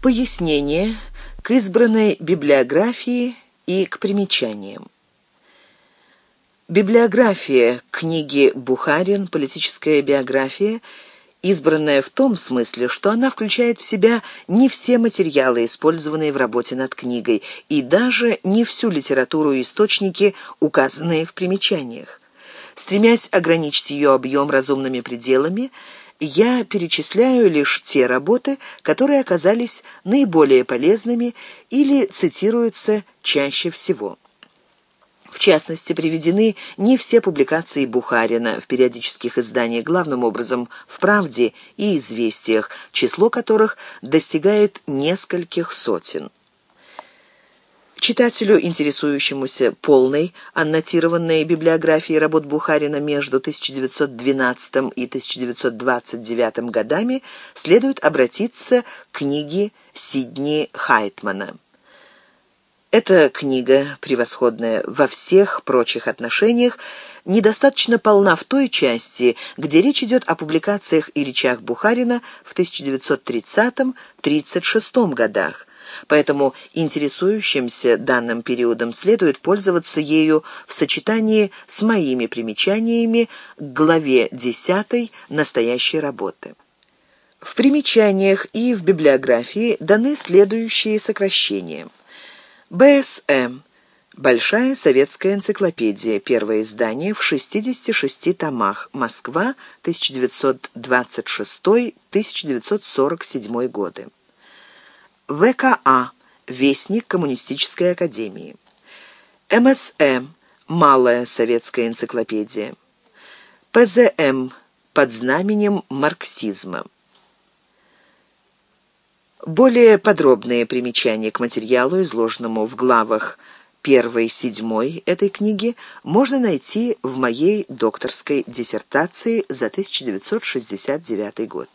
Пояснение к избранной библиографии и к примечаниям. Библиография книги Бухарин «Политическая биография» избранная в том смысле, что она включает в себя не все материалы, использованные в работе над книгой, и даже не всю литературу и источники, указанные в примечаниях. Стремясь ограничить ее объем разумными пределами, я перечисляю лишь те работы, которые оказались наиболее полезными или цитируются чаще всего. В частности, приведены не все публикации Бухарина в периодических изданиях, главным образом в «Правде» и «Известиях», число которых достигает нескольких сотен. Читателю, интересующемуся полной аннотированной библиографией работ Бухарина между 1912 и 1929 годами, следует обратиться к книге Сидни Хайтмана. Эта книга, превосходная во всех прочих отношениях, недостаточно полна в той части, где речь идет о публикациях и речах Бухарина в 1930-36 годах, поэтому интересующимся данным периодом следует пользоваться ею в сочетании с моими примечаниями к главе 10 настоящей работы. В примечаниях и в библиографии даны следующие сокращения. БСМ. Большая советская энциклопедия. Первое издание в 66 томах. Москва, 1926-1947 годы. ВКА. Вестник Коммунистической академии. МСМ. Малая советская энциклопедия. ПЗМ. Под знаменем марксизма. Более подробные примечания к материалу, изложенному в главах 1-7 этой книги, можно найти в моей докторской диссертации за 1969 год.